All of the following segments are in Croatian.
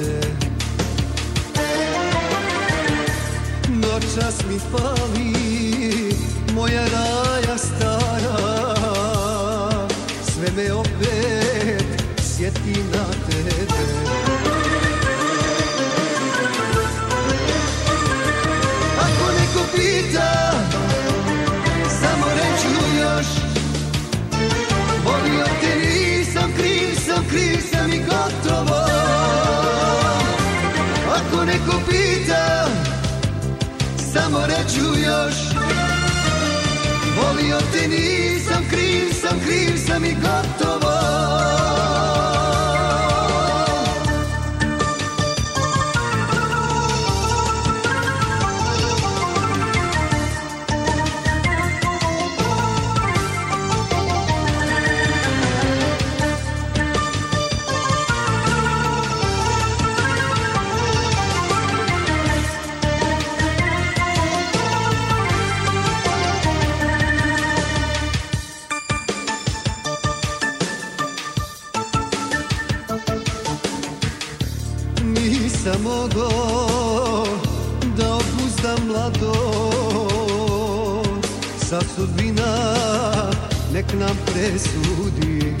tebe Noćas mi fali moja raja stara. Sve me opet sjeti na tebe. Ako neko pita Samo reću još Volio neko pita Samo reću još. Volio te nisam, kriv Nisam mogo da opuzdam mlado Sad sudbina nek nam presudi.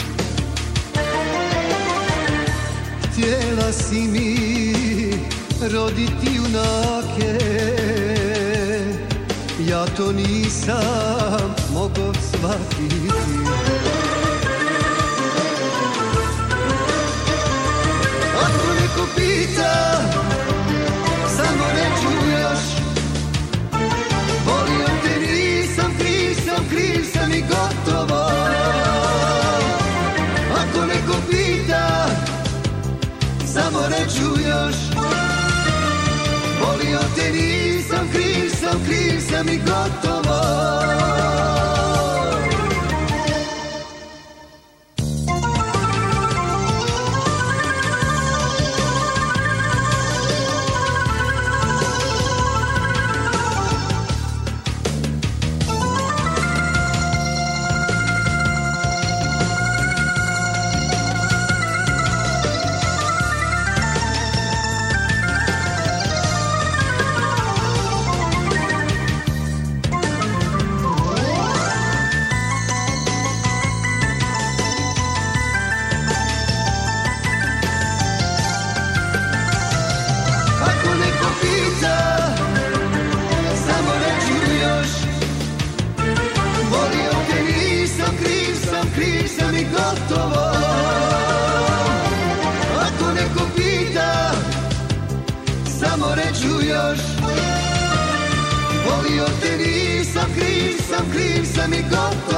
Htjela si mi roditi junake. Ja to nisam mogao shvatiti Ako neko pita, samo reću još. Volio te nisam, kriv sam, kriv sam i gotovo. Ako neko pita, samo reću još. Volio te nisam, kriv sam, kriv sam i gotovo još. Volio te nisam, kriv sam, kriv sam i gotovo